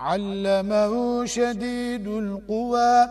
علمه شديد القوى.